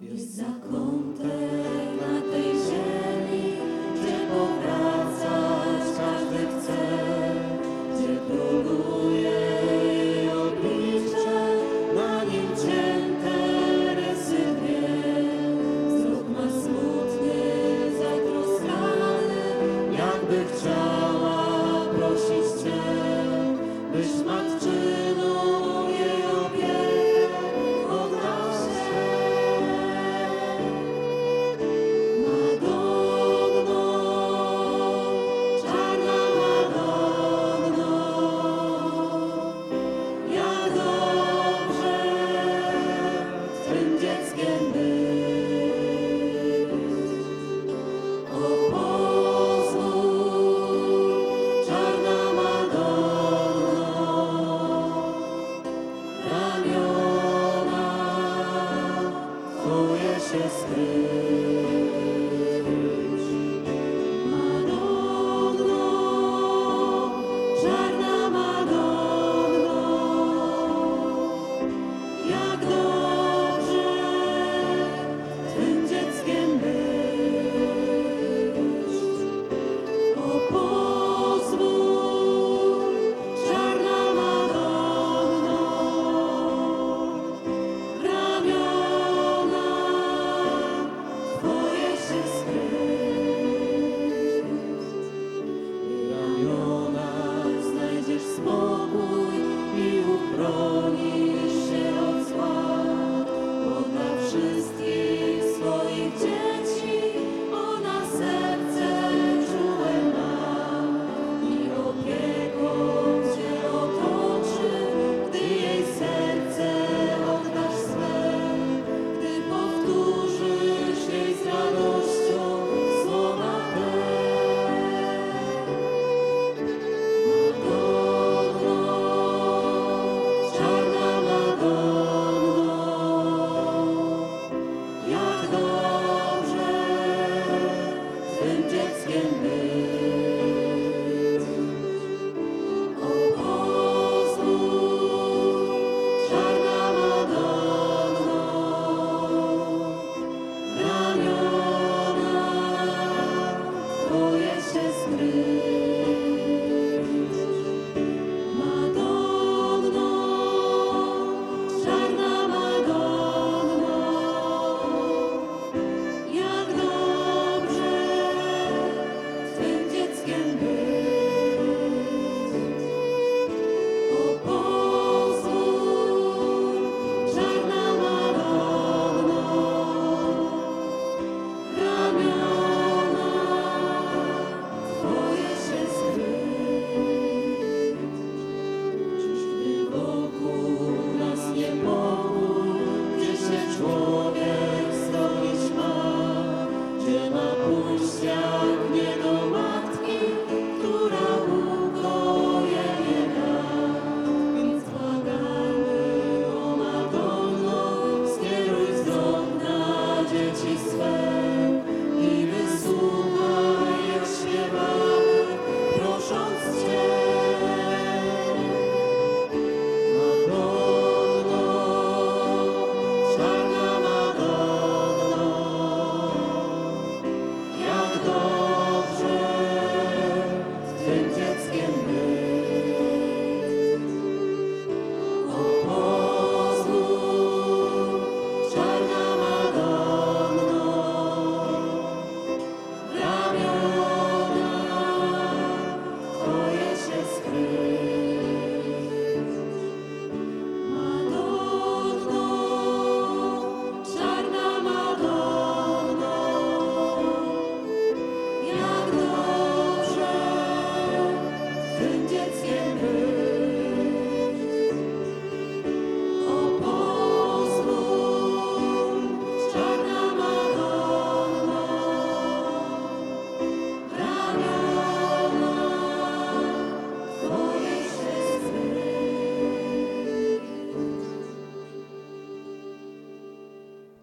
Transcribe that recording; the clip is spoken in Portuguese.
Jest zakątek na ziemi, esquecer.